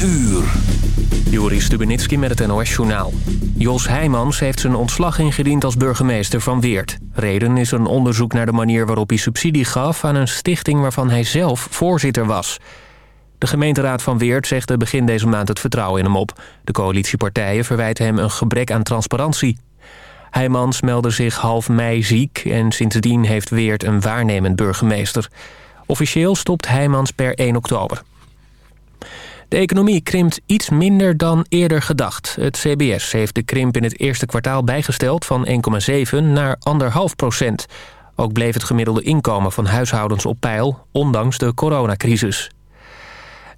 uur. Stubenitski met het NOS-journaal. Jos Heijmans heeft zijn ontslag ingediend als burgemeester van Weert. Reden is een onderzoek naar de manier waarop hij subsidie gaf... aan een stichting waarvan hij zelf voorzitter was. De gemeenteraad van Weert zegde begin deze maand het vertrouwen in hem op. De coalitiepartijen verwijten hem een gebrek aan transparantie. Heijmans meldde zich half mei ziek... en sindsdien heeft Weert een waarnemend burgemeester. Officieel stopt Heijmans per 1 oktober. De economie krimpt iets minder dan eerder gedacht. Het CBS heeft de krimp in het eerste kwartaal bijgesteld van 1,7 naar 1,5 procent. Ook bleef het gemiddelde inkomen van huishoudens op peil, ondanks de coronacrisis.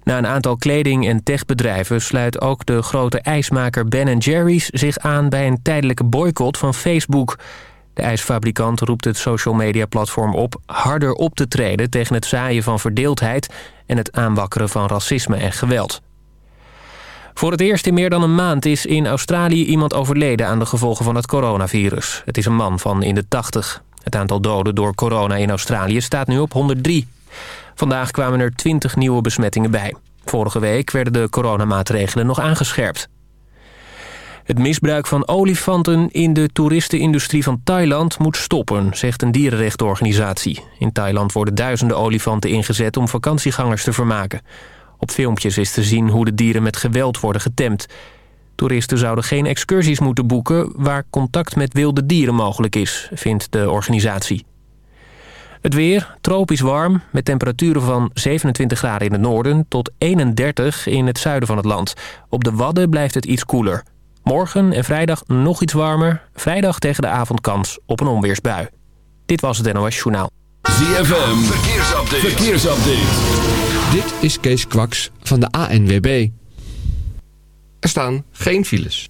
Na een aantal kleding- en techbedrijven sluit ook de grote ijsmaker Ben Jerry's zich aan bij een tijdelijke boycott van Facebook. De ijsfabrikant roept het social media platform op harder op te treden tegen het zaaien van verdeeldheid en het aanwakkeren van racisme en geweld. Voor het eerst in meer dan een maand is in Australië iemand overleden aan de gevolgen van het coronavirus. Het is een man van in de 80. Het aantal doden door corona in Australië staat nu op 103. Vandaag kwamen er 20 nieuwe besmettingen bij. Vorige week werden de coronamaatregelen nog aangescherpt. Het misbruik van olifanten in de toeristenindustrie van Thailand moet stoppen, zegt een dierenrechtenorganisatie. In Thailand worden duizenden olifanten ingezet om vakantiegangers te vermaken. Op filmpjes is te zien hoe de dieren met geweld worden getemd. Toeristen zouden geen excursies moeten boeken waar contact met wilde dieren mogelijk is, vindt de organisatie. Het weer, tropisch warm, met temperaturen van 27 graden in het noorden... tot 31 in het zuiden van het land. Op de Wadden blijft het iets koeler. Morgen en vrijdag nog iets warmer. Vrijdag tegen de avond kans op een onweersbui. Dit was het NOS Journaal. ZFM, verkeersupdate. verkeersupdate. Dit is Kees Kwaks van de ANWB. Er staan geen files.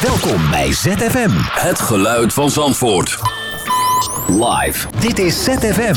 Welkom bij ZFM. Het geluid van Zandvoort. Live. Dit is ZFM.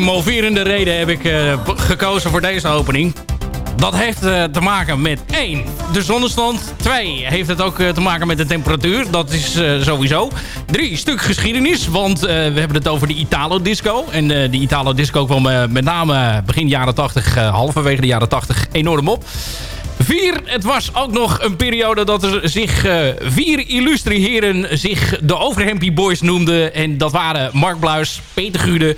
Moverende reden heb ik gekozen voor deze opening. Dat heeft te maken met 1. De zonnestand. 2. Heeft het ook te maken met de temperatuur. Dat is sowieso. 3. Stuk geschiedenis. Want we hebben het over de Italo Disco. En de Italo Disco kwam met name begin jaren 80, halverwege de jaren 80 enorm op. Vier, het was ook nog een periode dat er zich vier illustre heren zich de Overhempie Boys noemden. En dat waren Mark Bluis, Peter Gude,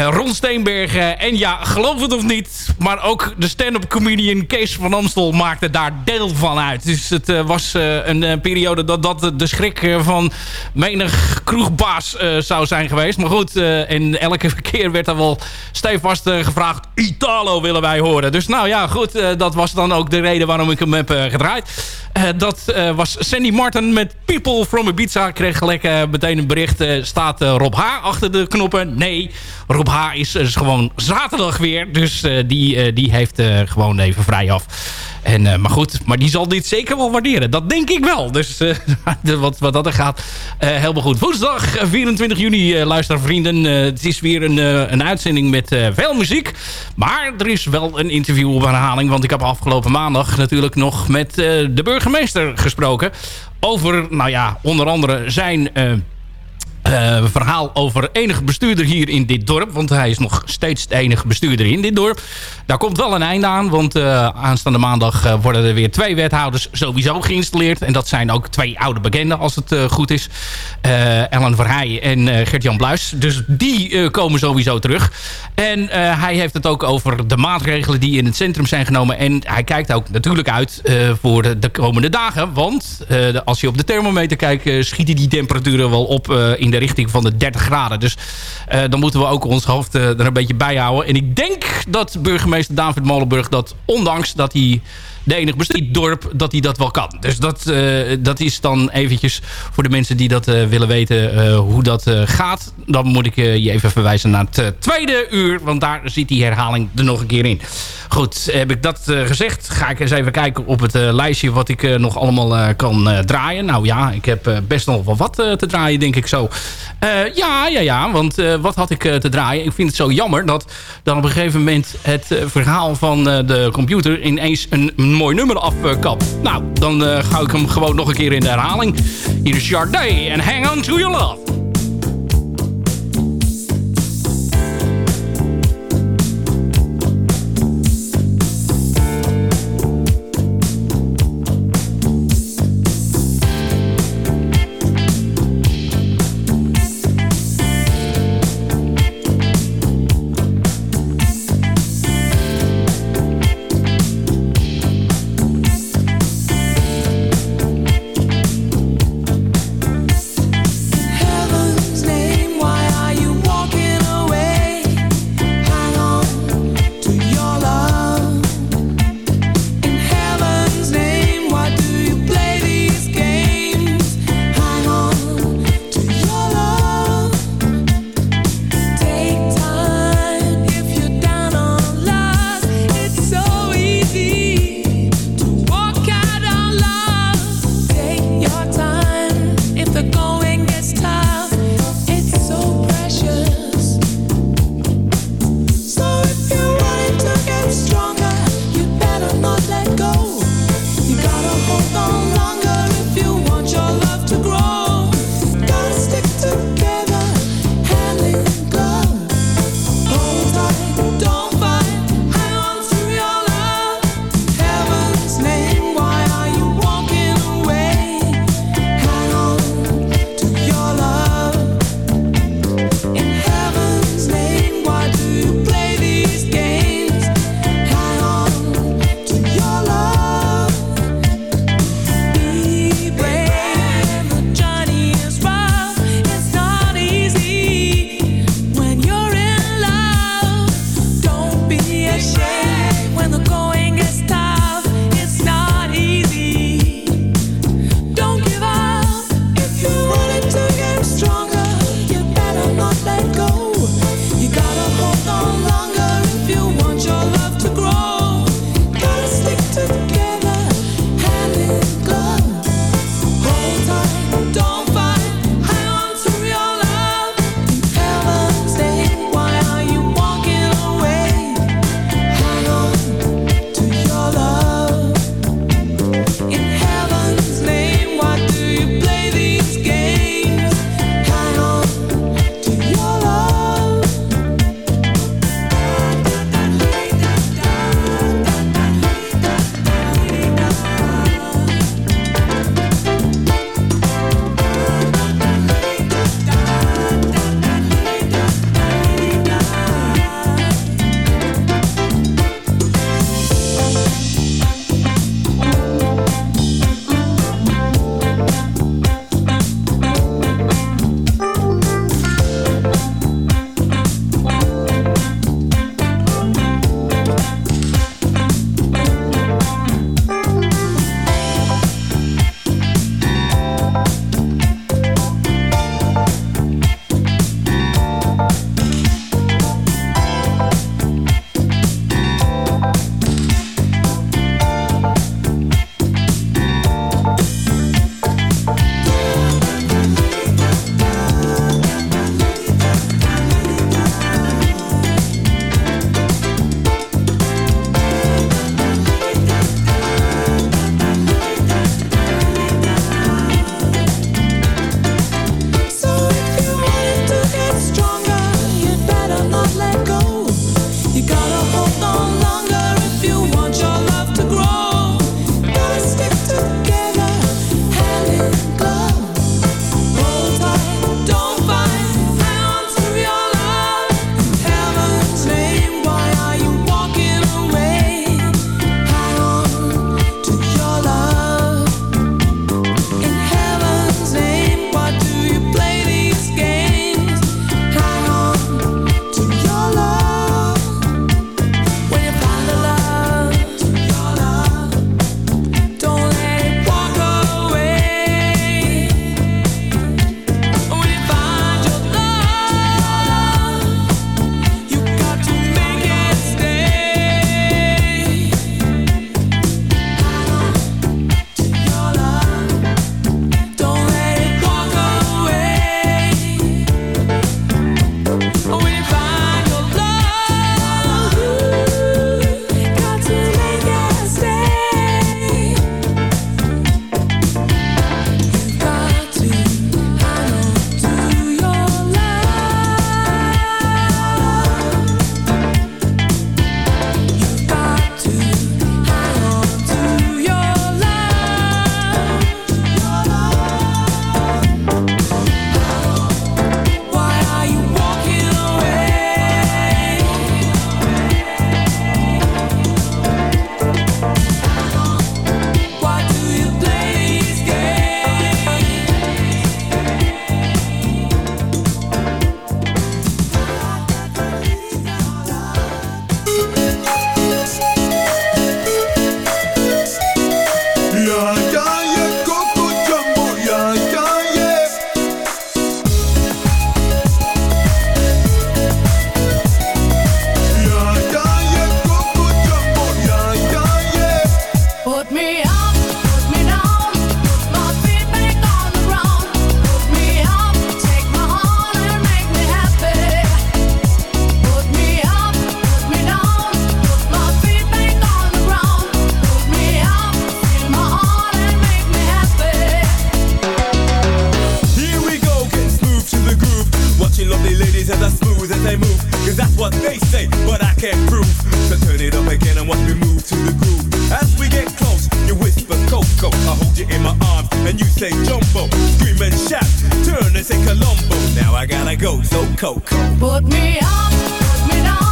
Ron Steenbergen. En ja, geloof het of niet, maar ook de stand-up comedian Kees van Amstel maakte daar deel van uit. Dus het uh, was uh, een periode dat dat de schrik van menig kroegbaas zou zijn geweest. Maar goed, en elke keer werd er wel stevast gevraagd... Italo willen wij horen. Dus nou ja, goed, dat was dan ook de reden waarom ik hem heb gedraaid. dat was Sandy Martin met People from Ibiza. Kreeg gelijk meteen een bericht. staat Rob H. achter de knoppen? Nee, Rob H. is, is gewoon zaterdag weer. Dus uh, die, uh, die heeft uh, gewoon even vrij af. En, maar goed, maar die zal dit zeker wel waarderen. Dat denk ik wel. Dus wat, wat dat er gaat, helemaal goed. Woensdag 24 juni, luistervrienden. het is weer een, een uitzending met veel muziek. Maar er is wel een interview op herhaling. Want ik heb afgelopen maandag natuurlijk nog met de burgemeester gesproken. Over, nou ja, onder andere zijn uh, verhaal over enige bestuurder hier in dit dorp. Want hij is nog steeds de enige bestuurder in dit dorp. Daar komt wel een einde aan. Want uh, aanstaande maandag uh, worden er weer twee wethouders sowieso geïnstalleerd. En dat zijn ook twee oude bekenden als het goed is. Ellen Verheijen en Gert-Jan Bluis. Dus die komen sowieso terug. En hij heeft het ook over de maatregelen die in het centrum zijn genomen. En hij kijkt ook natuurlijk uit voor de, de, komende dagen. Want als je op de thermometer kijkt schieten die temperaturen wel op in de richting van de 30 graden. Dus uh, dan moeten we ook ons hoofd uh, er een beetje bij houden. En ik denk dat burgemeester David Molenburg dat ondanks dat hij de enige bestuur dorp dat hij dat wel kan. Dus dat, uh, dat is dan eventjes voor de mensen die dat uh, willen weten uh, hoe dat gaat. Dan moet ik je even verwijzen naar het tweede uur. Want daar zit die herhaling er nog een keer in. Goed, heb ik dat gezegd. Ga ik eens even kijken op het lijstje wat ik nog allemaal kan draaien. Nou ja, ik heb best nog wel wat te draaien denk ik zo. ja, ja, ja. Want wat had ik te draaien? Ik vind het zo jammer dat dan op een gegeven moment het verhaal van de computer ineens een een mooi nummer afkapt. Nou, dan uh, ga ik hem gewoon nog een keer in de herhaling. Hier is Sharday en Hang On To Your Love. It up again and watch me move to the groove. As we get close, you whisper Coco. I hold you in my arms and you say Jumbo. Scream and shout, turn and say Colombo. Now I gotta go, so Coco. Put me up, put me down,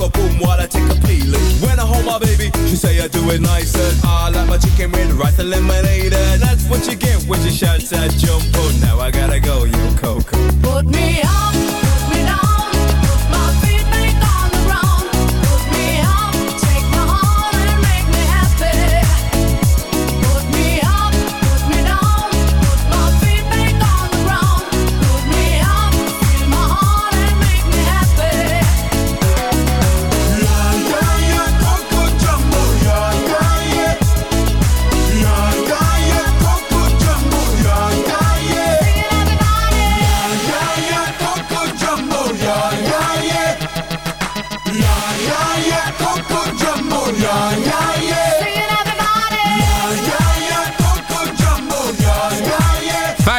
coca boom while I take a peeling When I hold my baby, she say I do it nicer I like my chicken with rice and lemonade. And that's what you get when she shouts at jumbo oh, Now I gotta go, you Coco Put me up,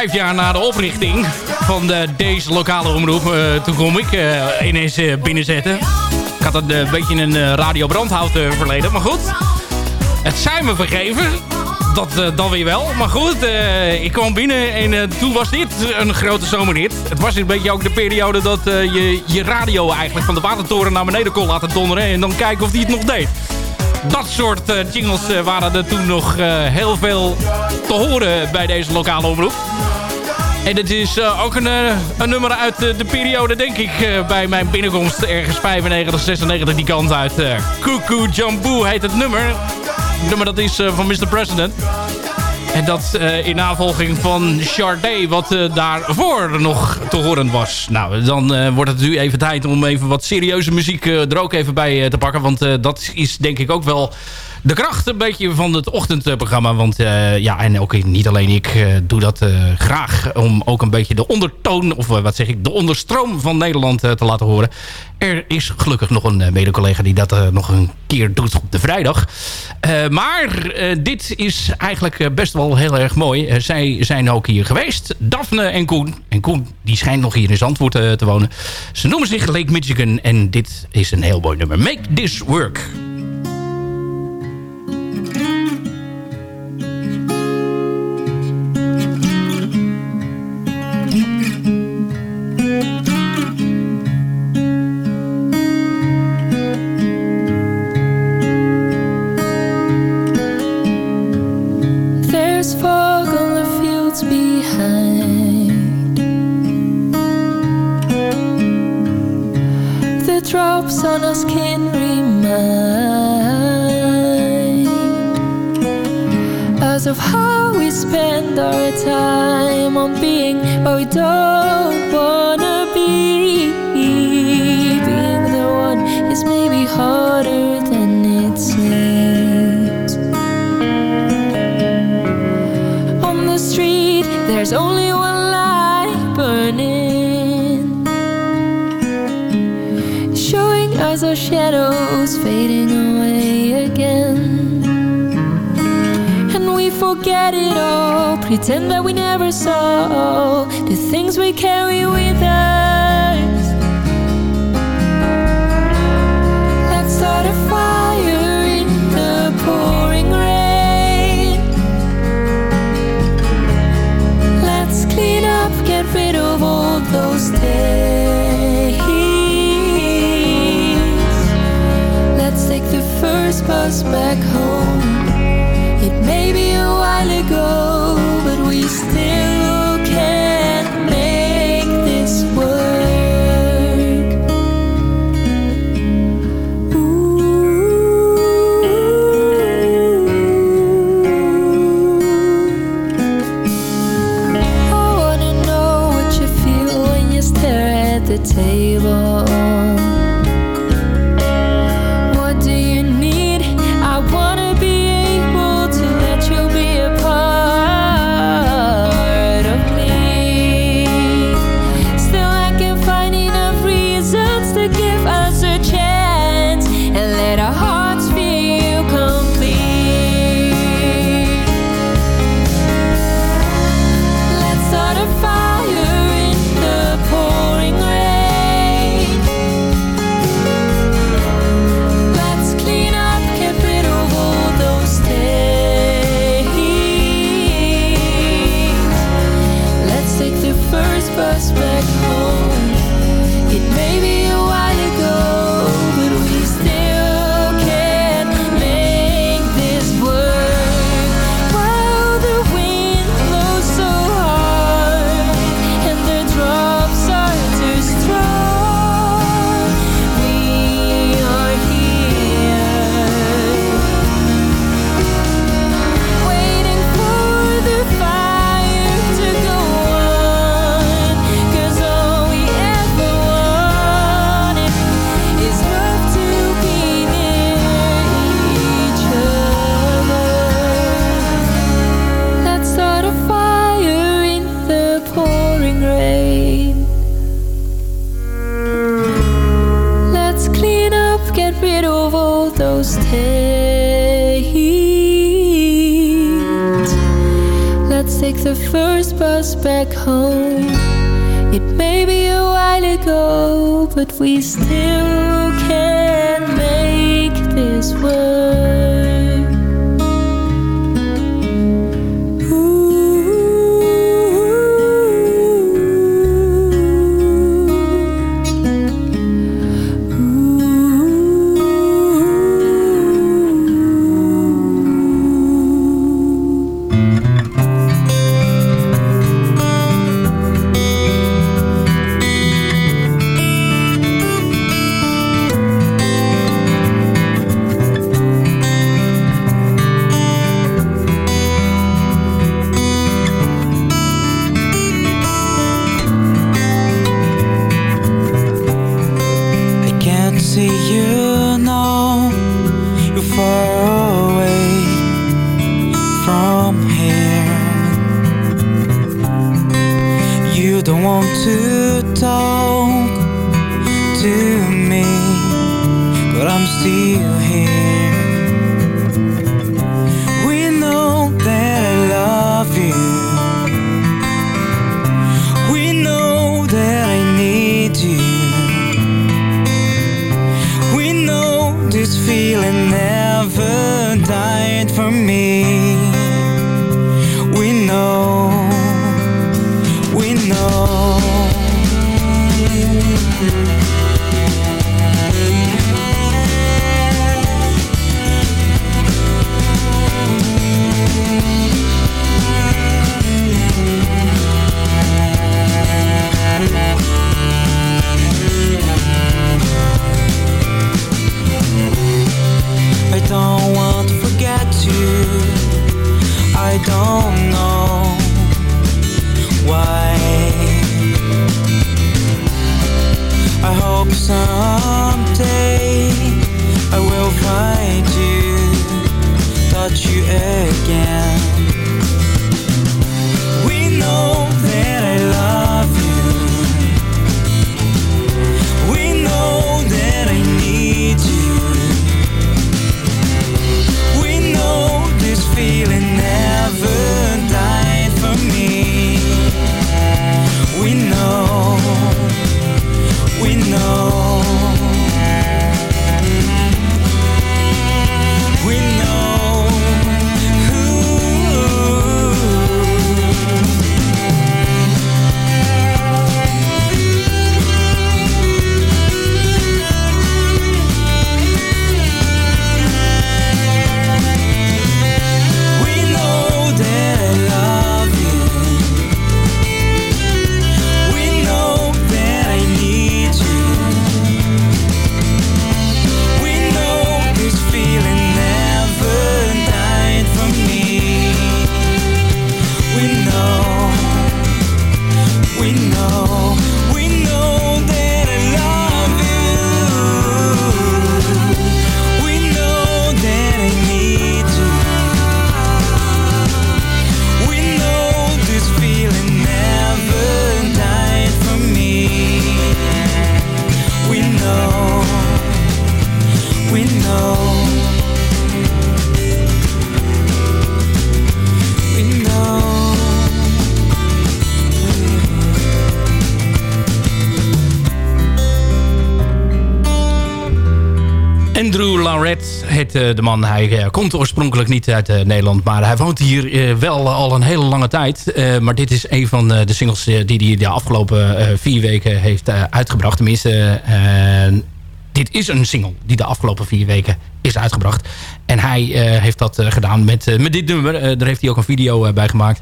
Vijf jaar na de oprichting van de, deze lokale omroep. eh, toen kom ik eh, ineens eh, binnenzetten. Ik had een beetje een radio brandhout verleden. Maar goed, het zijn me vergeven. Dat dan weer wel. Maar goed, ik kwam binnen en toen was dit een grote zomerhit. Het was een beetje ook de periode dat je je radio eigenlijk van de watertoren naar beneden kon laten donderen. En dan kijken of die het nog deed. Dat soort eh, jingles eh, waren er toen nog eh, heel veel te horen bij deze lokale omroep. En het is ook een, een nummer uit de periode, denk ik, bij mijn binnenkomst. Ergens 95, 96, die kant uit. Cuckoo Jambu heet het nummer. Het nummer dat is van Mr. President. En dat eh, in navolging van Sade, wat eh, daarvoor nog te horen was. Nou, dan eh, wordt het nu even tijd om even wat serieuze muziek er ook even bij te pakken. Want dat is denk ik ook wel de kracht een beetje van het ochtendprogramma. Want eh, ja, en ook niet alleen ik eh, doe dat eh, graag om ook een beetje de ondertoon, of wat zeg ik, de onderstroom van Nederland te laten horen. Er is gelukkig nog een mede-collega die dat nog een keer doet op de vrijdag. Maar dit is eigenlijk best wel heel erg mooi. Zij zijn ook hier geweest. Daphne en Koen. En Koen die schijnt nog hier in Zandvoort te wonen. Ze noemen zich Lake Michigan. En dit is een heel mooi nummer. Make This Work. Drops on our skin remind us of how we spend our time on being what we don't forget it all, pretend that we never saw the things we carry with us. Let's start a fire in the pouring rain. Let's clean up, get rid of all those days. Let's take the first bus back home. But we still Eh, de man. Hij eh, komt oorspronkelijk niet uit eh, Nederland. Maar hij woont hier wel al een hele lange tijd. Maar dit is een van de singles die hij de afgelopen vier weken heeft uitgebracht. Tenminste, dit is een single die de afgelopen vier weken is uitgebracht. En hij heeft dat gedaan met, met dit nummer. Daar heeft hij ook een video bij gemaakt.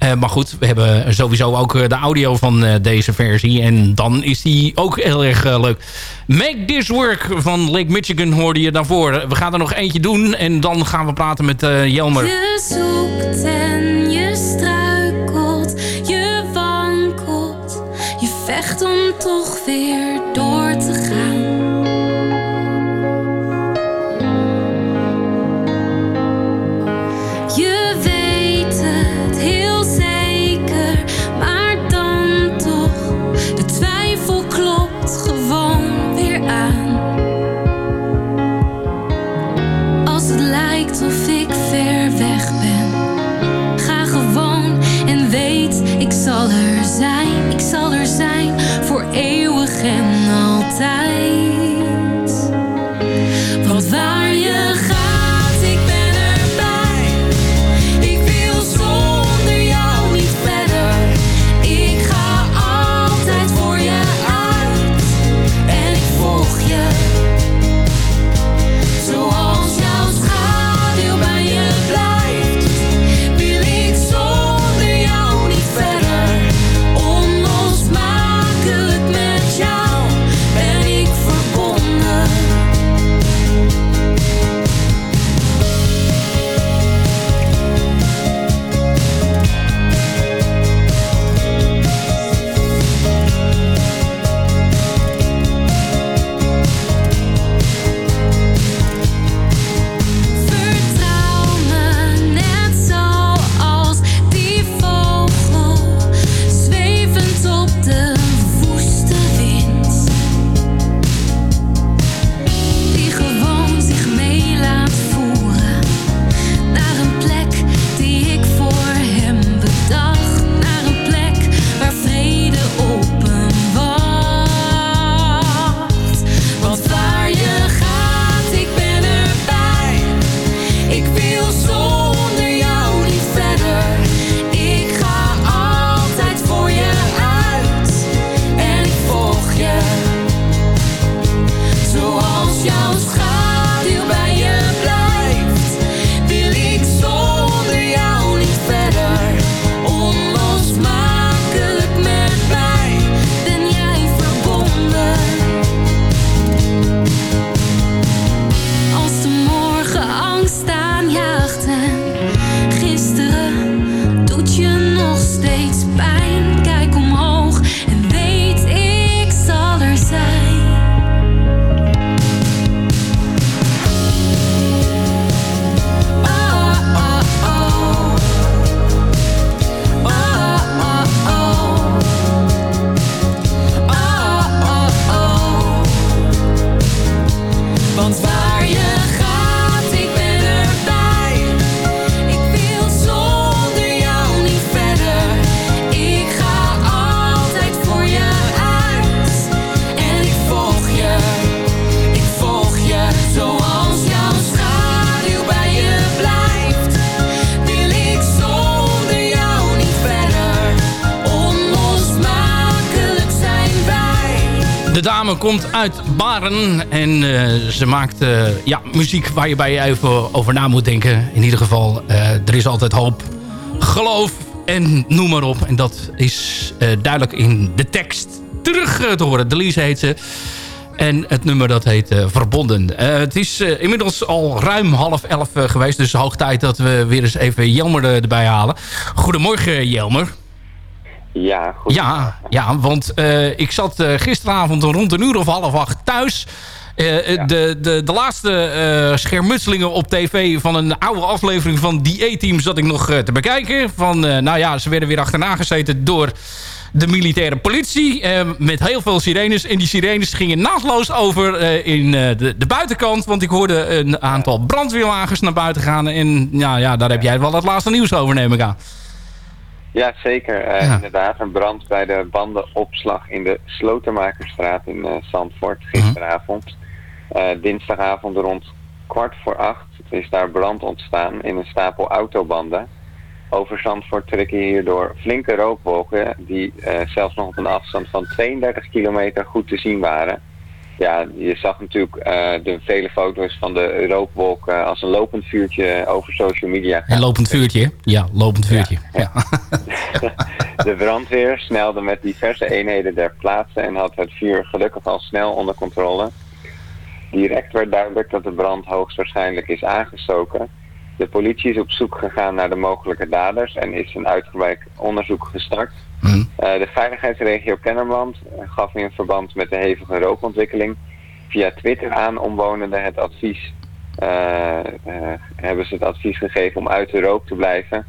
Eh, maar goed, we hebben sowieso ook eh, de audio van eh, deze versie. En dan is die ook heel erg leuk. Make This Work van Lake Michigan hoorde je daarvoor. We gaan er nog eentje doen en dan gaan we praten met Jelmer. Komt uit Baren en eh, ze maakt eh, ja, muziek waar je bij je even over na moet denken. In ieder geval, eh, er is altijd hoop, geloof en noem maar op. En dat is duidelijk in de tekst terug te horen. Delise heet ze. En het nummer dat heet Verbonden. Het is inmiddels al ruim half elf geweest. Dus hoog tijd dat we weer eens even Jelmer erbij halen. Goedemorgen Jelmer. Ja, goed. Ja, ja want eh, ik zat eh, gisteravond rond een uur of half acht thuis. Eh, de, de, de laatste schermutselingen op tv van een oude aflevering van die E-team zat ik nog te bekijken. Van, nou ja, ze werden weer achterna gezeten door de militaire politie. met heel veel sirenes. En die sirenes gingen naadloos over in de, de buitenkant. Want ik hoorde een aantal brandweerwagens naar buiten gaan. En ja, ja, daar heb jij wel het laatste nieuws over, neem ik aan. Ja, zeker. Eh, Ja. Inderdaad, een brand bij de bandenopslag in de Slotermakerstraat in eh, Zandvoort gisteravond. Eh, dinsdagavond rond kwart voor acht is daar brand ontstaan in een stapel autobanden. Over Zandvoort trekken hierdoor flinke rookwolken die zelfs nog op een afstand van 32 kilometer goed te zien waren. Ja, je zag natuurlijk eh, de vele foto's van de rookwolken als een lopend vuurtje over social media En lopend vuurtje. Ja, lopend vuurtje. Ja. De brandweer snelde met diverse eenheden ter plaatse en had het vuur gelukkig al snel onder controle. Direct werd duidelijk dat de brand hoogstwaarschijnlijk is aangestoken. De politie is op zoek gegaan naar de mogelijke daders en is een uitgebreid onderzoek gestart. Hm. Eh, de veiligheidsregio Kennemerland eh, gaf in verband met de hevige rookontwikkeling via Twitter aan omwonenden het advies, eh, hebben ze het advies gegeven om uit de rook te blijven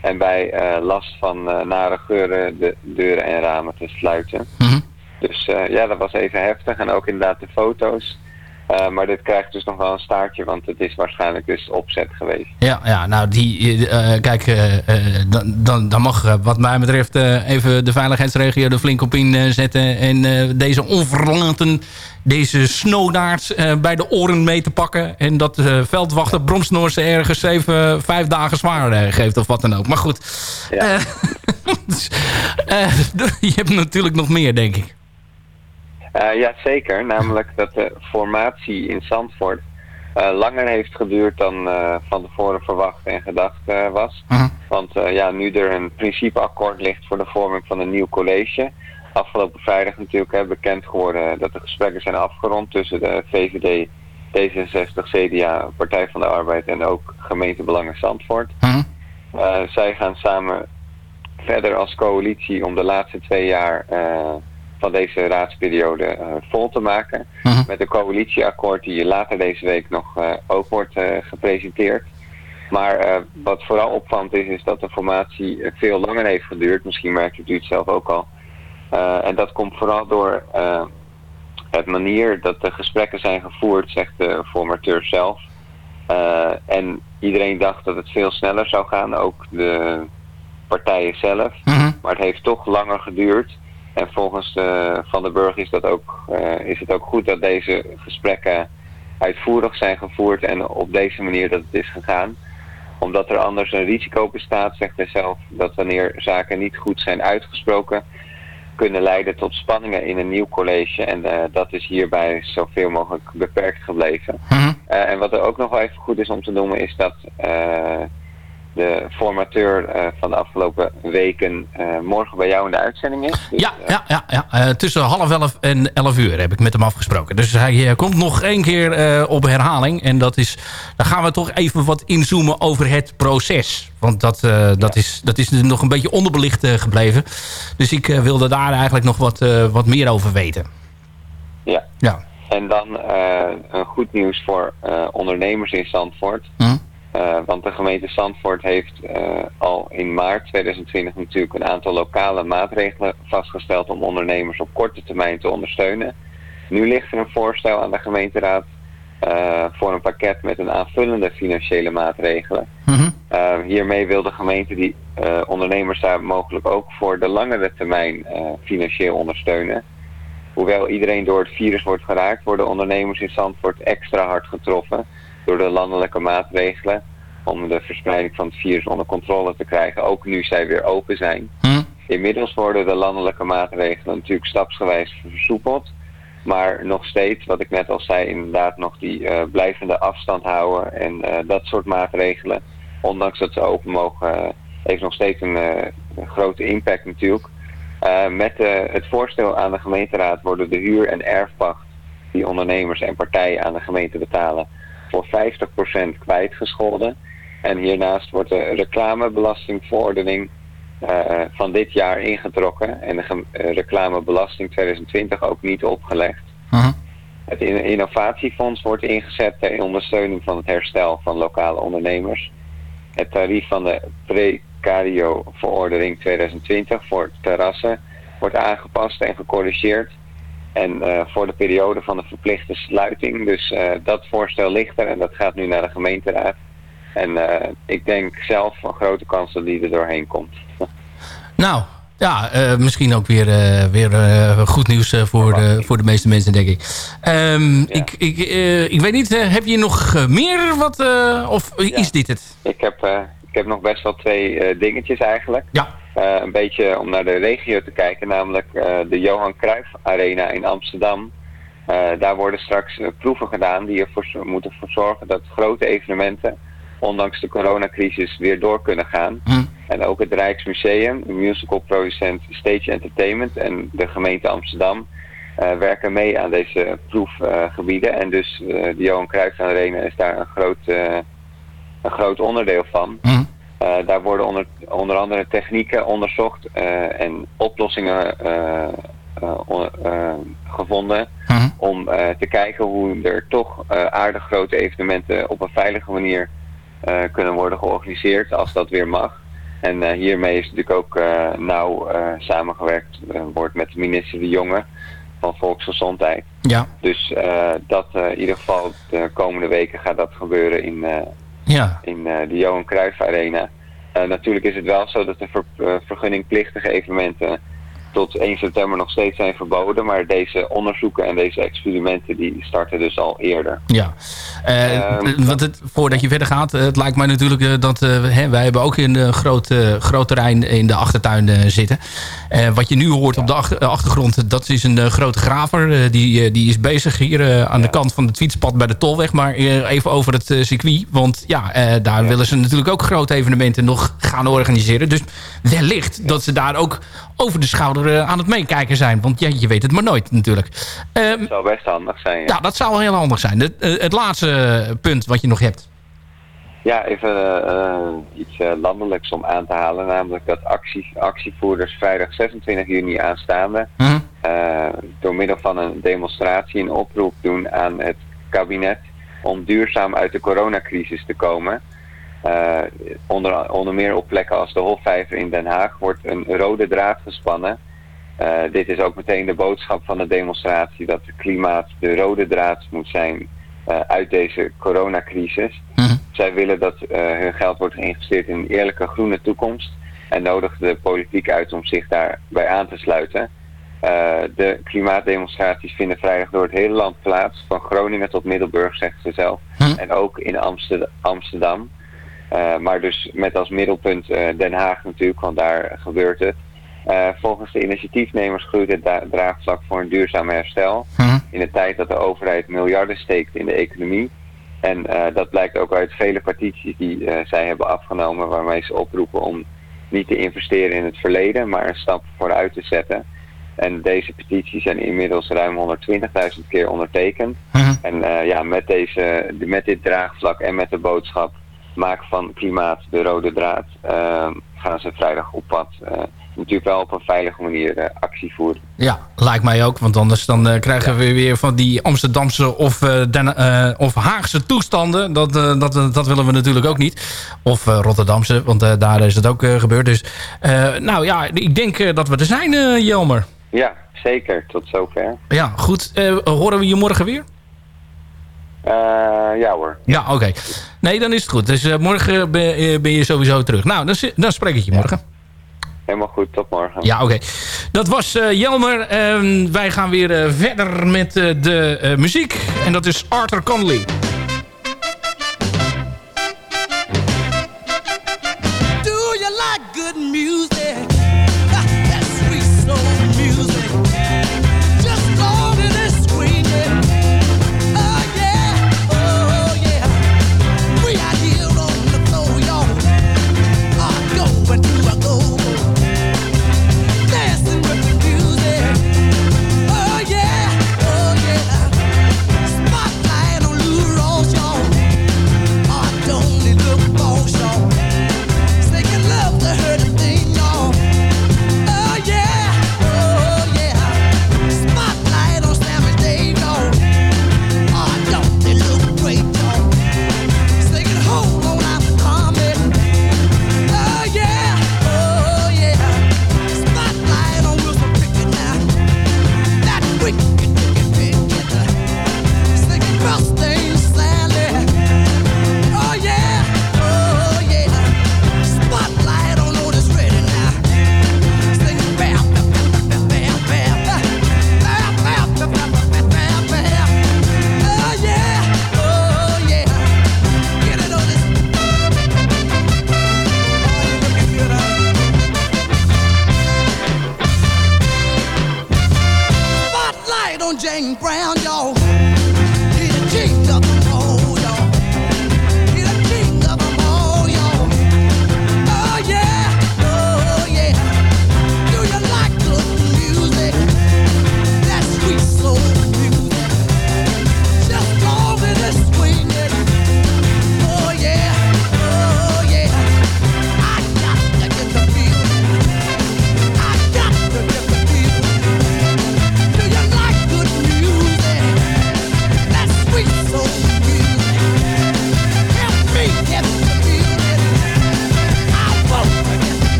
en bij last van nare geuren de deuren en ramen te sluiten. Mhm. Dus ja, dat was even heftig. En ook inderdaad de foto's. Eh, maar dit krijgt dus nog wel een staartje, want het is waarschijnlijk dus opzet geweest. Ja, ja nou, die, eh, kijk, eh, dan, dan, dan mag wat mij betreft even de veiligheidsregio er flink op inzetten. en deze onverlaten, deze snowdaarts eh, bij de oren mee te pakken. En dat veldwachter Bromsnoorse ergens even vijf dagen zwaar geeft of wat dan ook. Maar goed, Ja. dus, je hebt natuurlijk nog meer, denk ik. Eh, ja, zeker. Namelijk dat de formatie in Zandvoort eh, langer heeft geduurd dan eh, van tevoren verwacht en gedacht was. Mhm. Want ja, nu er een principeakkoord ligt voor de vorming van een nieuw college. Afgelopen vrijdag natuurlijk hè, bekend geworden dat de gesprekken zijn afgerond tussen de VVD, D66, CDA, Partij van de Arbeid en ook gemeente Belangen Zandvoort. Mhm. Zij gaan samen verder als coalitie om de laatste twee jaar van deze raadsperiode eh, vol te maken. Mhm. Met een coalitieakkoord die later deze week nog eh, ook wordt eh, gepresenteerd. Maar wat vooral opvallend is, is dat de formatie veel langer heeft geduurd. Misschien merkt u het zelf ook al. En dat komt vooral door het manier dat de gesprekken zijn gevoerd, zegt de formateur zelf. En iedereen dacht dat het veel sneller zou gaan, ook de partijen zelf. Mhm. Maar het heeft toch langer geduurd. En volgens de, Van den Burg is, dat ook, eh, is het ook goed dat deze gesprekken uitvoerig zijn gevoerd en op deze manier dat het is gegaan. Omdat er anders een risico bestaat, zegt hij zelf, dat wanneer zaken niet goed zijn uitgesproken, kunnen leiden tot spanningen in een nieuw college. En eh, dat is hierbij zoveel mogelijk beperkt gebleven. Mhm. Eh, en wat er ook nog wel even goed is om te noemen is dat eh, de formateur eh, van de afgelopen weken eh, morgen bij jou in de uitzending is. Dus, Ja, ja, ja, ja. Eh, tussen half elf en elf uur heb ik met hem afgesproken. Dus hij komt nog één keer op herhaling. En dat is, dan gaan we toch even wat inzoomen over het proces. Want dat, dat, is, dat is nog een beetje onderbelicht gebleven. Dus ik wilde daar eigenlijk nog wat, wat meer over weten. Ja. Ja. En dan een goed nieuws voor ondernemers in Zandvoort. Hm? Eh, want de gemeente Zandvoort heeft eh, al in maart 2020 natuurlijk een aantal lokale maatregelen vastgesteld om ondernemers op korte termijn te ondersteunen. Nu ligt er een voorstel aan de gemeenteraad eh, voor een pakket met een aanvullende financiële maatregelen. Mhm. Hiermee wil de gemeente die ondernemers daar mogelijk ook voor de langere termijn financieel ondersteunen. Hoewel iedereen door het virus wordt geraakt, worden ondernemers in Zandvoort extra hard getroffen door de landelijke maatregelen om de verspreiding van het virus onder controle te krijgen, ook nu zij weer open zijn. Hm? Inmiddels worden de landelijke maatregelen natuurlijk stapsgewijs versoepeld. Maar nog steeds, wat ik net al zei, inderdaad nog die uh, blijvende afstand houden en uh, dat soort maatregelen. Ondanks dat ze open mogen, uh, heeft nog steeds een, een grote impact natuurlijk. met het voorstel aan de gemeenteraad worden de huur- en erfpacht die ondernemers en partijen aan de gemeente betalen voor 50% kwijtgescholden. En hiernaast wordt de reclamebelastingverordening uh, van dit jaar ingetrokken en de uh, reclamebelasting 2020 ook niet opgelegd. Uh -huh. Het innovatiefonds wordt ingezet ter ondersteuning van het herstel van lokale ondernemers. Het tarief van de precario-verordening 2020 voor terrassen wordt aangepast en gecorrigeerd. En uh, voor de periode van de verplichte sluiting. Dus uh, dat voorstel ligt er en dat gaat nu naar de gemeenteraad. En uh, ik denk zelf een grote kans dat die er doorheen komt. Nou, ja, misschien ook weer, weer goed nieuws voor, de, voor de meeste mensen, denk ik. Um, ja. Ik, ik, ik weet niet, heb je nog meer wat, of ja. is dit het? Ik heb, ik heb nog best wel twee dingetjes eigenlijk. Ja. Een beetje om naar de regio te kijken, namelijk de Johan Cruijff Arena in Amsterdam. daar worden straks proeven gedaan die ervoor moeten voor zorgen dat grote evenementen ondanks de coronacrisis weer door kunnen gaan. Hm. En ook het Rijksmuseum, de musicalproducent Stage Entertainment en de gemeente Amsterdam werken mee aan deze proefgebieden. En dus de Johan Cruijff Arena is daar een groot, een groot onderdeel van. Hm. Daar worden onder, onder andere technieken onderzocht en oplossingen on, gevonden hm. om te kijken hoe er toch aardig grote evenementen op een veilige manier kunnen worden georganiseerd als dat weer mag. En uh, hiermee is natuurlijk ook uh, nauw samengewerkt wordt met minister De Jonge van volksgezondheid. Ja. Dus eh, dat eh, in ieder geval de komende weken gaat dat gebeuren in, eh, Ja. in eh, de Johan Cruijff Arena. Eh, natuurlijk is het wel zo dat de eh, vergunningplichtige evenementen tot 1 september nog steeds zijn verboden. Maar deze onderzoeken en deze experimenten die starten dus al eerder. Ja, Eh, Ehm, want het, voordat je verder gaat, eh, het lijkt mij natuurlijk eh, dat eh, hè, wij hebben ook in een groot, eh, groot terrein in de achtertuin eh, zitten. Eh, wat je nu hoort op de achter- eh, achtergrond, dat is een eh, grote graver. Eh, die, eh, die is bezig hier eh, aan de kant van het fietspad bij de Tolweg. Maar eh, even over het eh, circuit, want ja, eh, daar willen ze natuurlijk ook grote evenementen nog gaan organiseren. Dus wellicht dat ze daar ook over de schouder eh, aan het meekijken zijn. Want ja, je weet het maar nooit natuurlijk. Ehm, Dat zou best handig zijn. Ja, ja, dat zou wel heel handig zijn. Het, eh, het laatste punt wat je nog hebt. Ja, even eh, iets eh, landelijks om aan te halen. Namelijk dat actie, actievoerders vrijdag 26 juni aanstaande... Mhm. door middel van een demonstratie een oproep doen aan het kabinet... om duurzaam uit de coronacrisis te komen. Onder, onder meer op plekken als de Hofvijver in Den Haag wordt een rode draad gespannen... Eh, dit is ook meteen de boodschap van de demonstratie dat het klimaat de rode draad moet zijn eh, uit deze coronacrisis. Zij willen dat eh, hun geld wordt geïnvesteerd in een eerlijke groene toekomst en nodigt de politiek uit om zich daarbij aan te sluiten. De klimaatdemonstraties vinden vrijdag door het hele land plaats, van Groningen tot Middelburg, zegt ze zelf. En ook in Amsterdam. Amsterdam. Maar dus met als middelpunt Den Haag natuurlijk, want daar gebeurt het. Eh, volgens de initiatiefnemers groeit het draagvlak voor een duurzaam herstel. In de tijd dat de overheid miljarden steekt in de economie. En eh, dat blijkt ook uit vele petities die eh, zij hebben afgenomen, waarmee ze oproepen om niet te investeren in het verleden, maar een stap vooruit te zetten. En deze petities zijn inmiddels ruim 120.000 keer ondertekend. En eh, ja, met, deze, met dit draagvlak en met de boodschap maak van klimaat de rode draad, gaan ze vrijdag op pad. Natuurlijk wel op een veilige manier eh, actie voeren. Ja, lijkt mij ook. Want anders dan eh, krijgen we weer van die Amsterdamse of, eh, Den, of Haagse toestanden. Dat, dat, dat willen we natuurlijk ook niet. Of Rotterdamse, want daar is het ook gebeurd. Dus nou ja, ik denk dat we er zijn, Jelmer. Ja, zeker. Tot zover. Ja, goed. Horen we je morgen weer? Ja hoor. Ja, oké. Nee, dan is het goed. Dus morgen ben, ben je sowieso terug. Nou, dan, dan spreek ik je morgen. Helemaal goed. Tot morgen. Ja, oké. Dat was eh, Jelmer. Ehm, wij gaan weer eh, verder met eh, de muziek. En dat is Arthur Conley.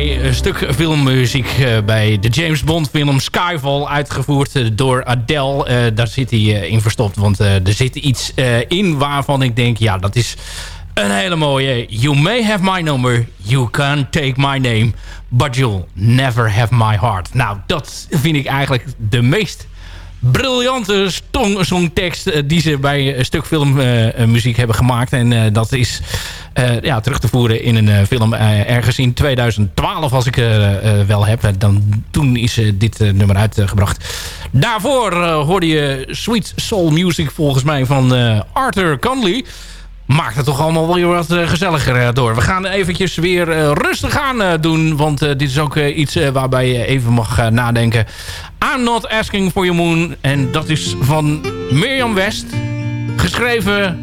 een eh, stuk filmmuziek eh, bij de James Bond film Skyfall. Uitgevoerd eh, door Adele. daar zit hij in verstopt. Want er zit iets in waarvan ik denk... Ja, dat is een hele mooie. You may have my number, you can take my name... but you'll never have my heart. Nou, dat vind ik eigenlijk de meest briljante songtekst eh, die ze bij een stuk filmmuziek eh, eh, hebben gemaakt. En dat is ja, terug te voeren in een film ergens in 2012 als ik wel heb. Dan, toen is dit nummer uitgebracht. Daarvoor hoorde je Sweet Soul Music volgens mij van Arthur Conley maakt het toch allemaal weer wat eh, gezelliger eh, door. We gaan eventjes weer eh, rustig aan doen. Want dit is ook iets waarbij je even mag nadenken. I'm Not Asking For Your Moon. En dat is van Mirjam West. Geschreven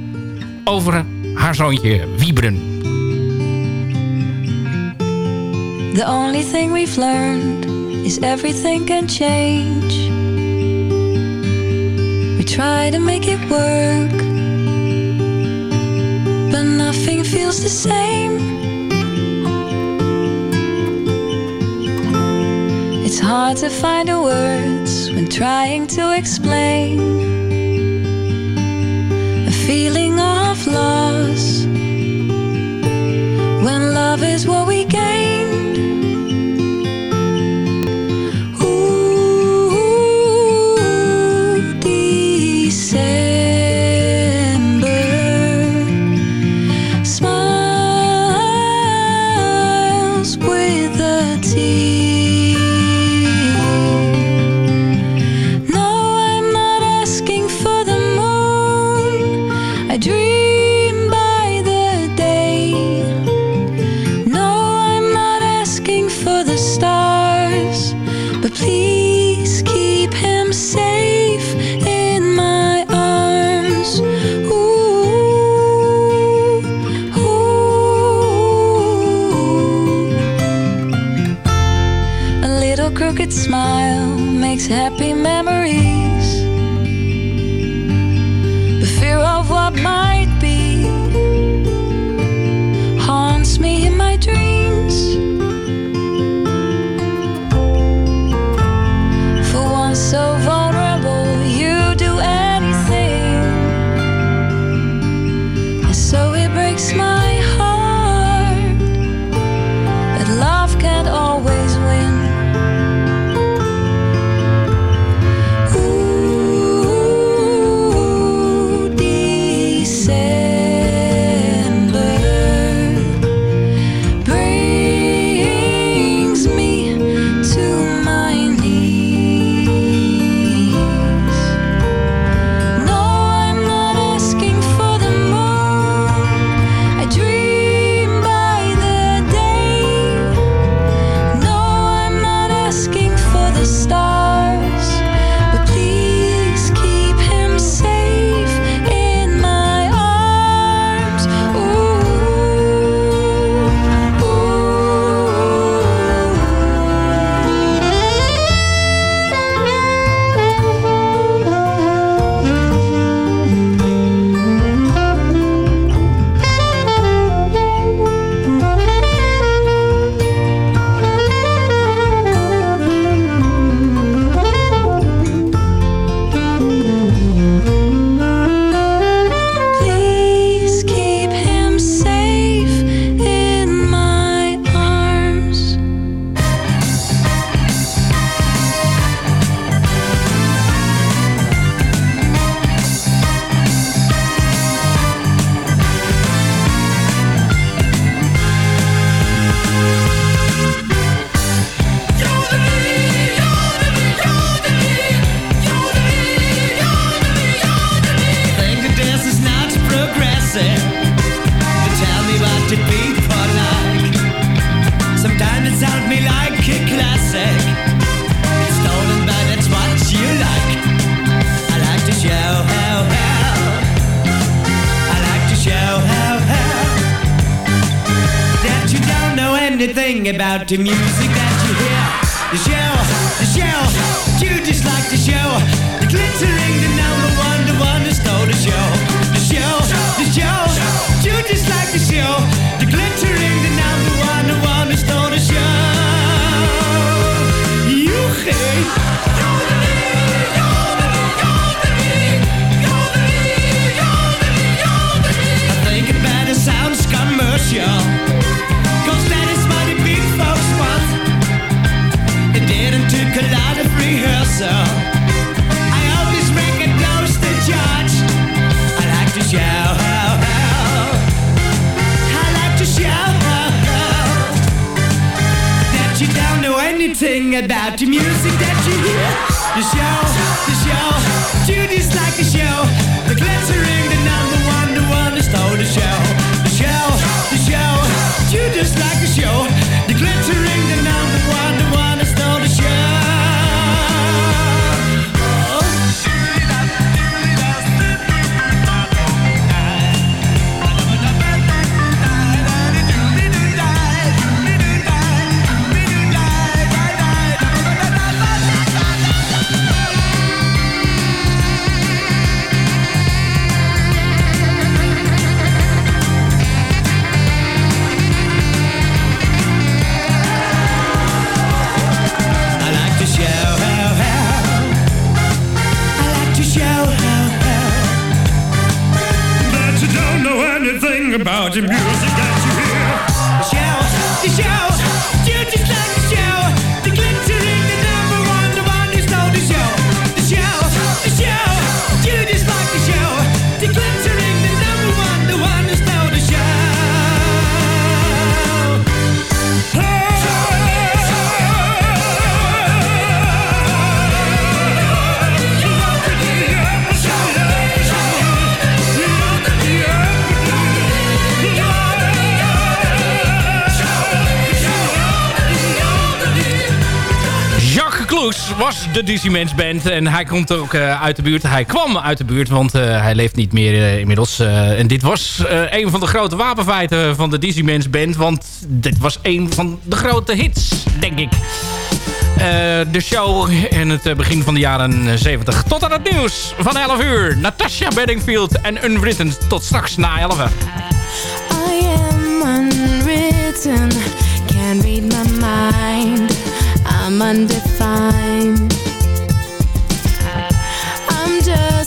over haar zoontje Wiebren. The only thing we've learned is everything can change. We try to make it work. Nothing feels the same. It's hard to find the words when trying to explain a feeling of loss when love is what we gained. Crooked smile makes happy memories. About the music that you hear. The show, the show, you just like the show. The glittering, the anything about the music that you hear. The show, the show, just like the show. The glittering, the number one, the one that stole the show. The show, the show, just like the show. The glittering, the number de Dizzy Mens Band. En hij komt ook eh, uit de buurt. Hij kwam uit de buurt, want eh, hij leeft niet meer eh, inmiddels. en dit was een van de grote wapenfeiten van de Dizzy Mens Band. Want dit was een van de grote hits, denk ik. De show in het begin van de jaren 70. Tot aan het nieuws van 11 uur. Natasha Bedingfield en Unwritten. Tot straks na 11. I am unwritten. Read my mind. I'm undefined.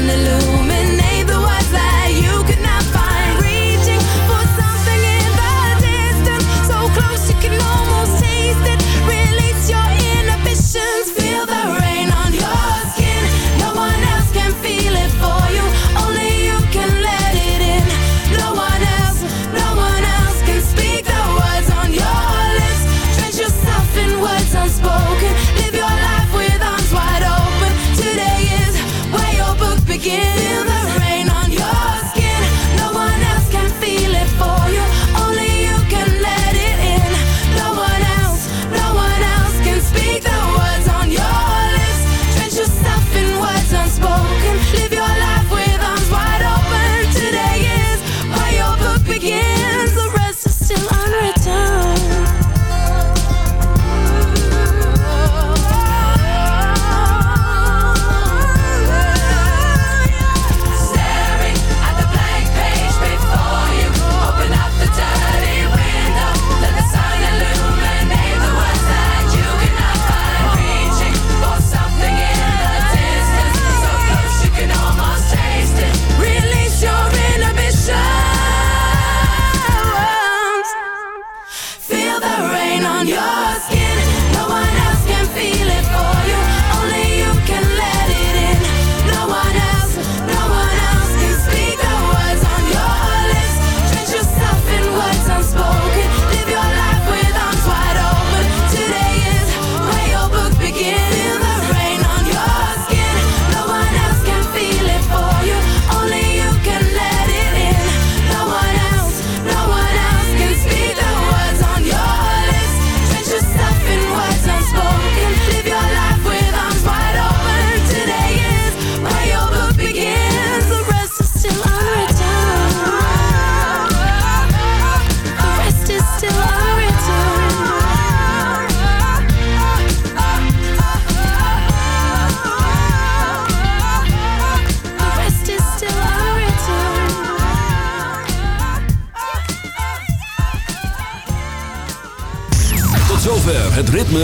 the Honolulu